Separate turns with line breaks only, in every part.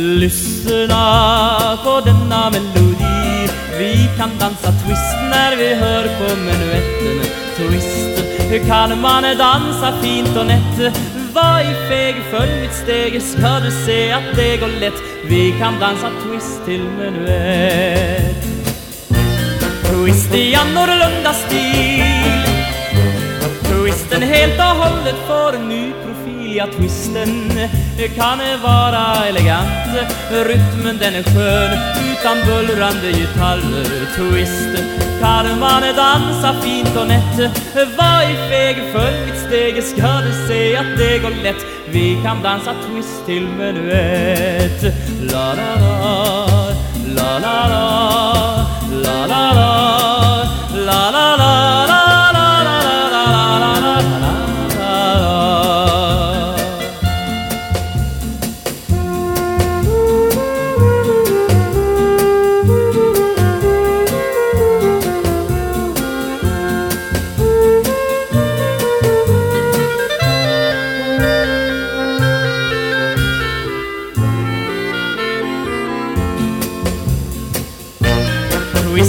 Lyssna på denna melodi. Vi kan dansa twist när vi hör på menuetten. Twist, hur kan man dansa fint och nätt? Var i feg, följ mitt steg? Ska du se att det går lätt? Vi kan dansa twist till menuett. Twist i annorlunda stil. Twisten helt och hållet får en ny profil. Ja, twisten. Kan vara elegant. Rytmen den är skön. Utan bullrande gitarrer Twist kan man dansa fint och nätt? Var i feg, följ mitt steg Ska du se att det går lätt? Vi kan dansa twist till menuett. La la la,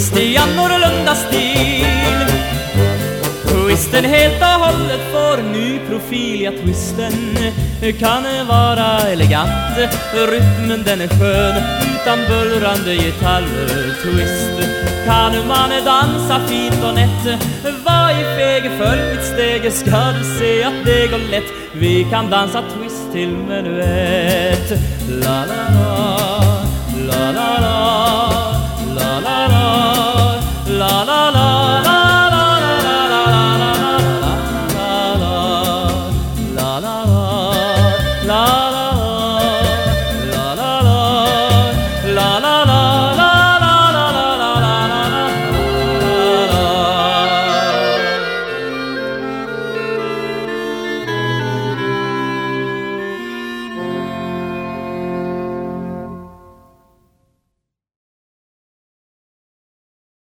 Twist i annorlunda stil. Twisten helt och hållet får ny profil. Ja, twisten kan vara elegant. Rytmen den är skön. Utan bullrande gitarrer. Twist kan man dansa fint och nätt. Var feg, följ mitt steg Ska du se att det går lätt. Vi kan dansa twist till menuett. La la la.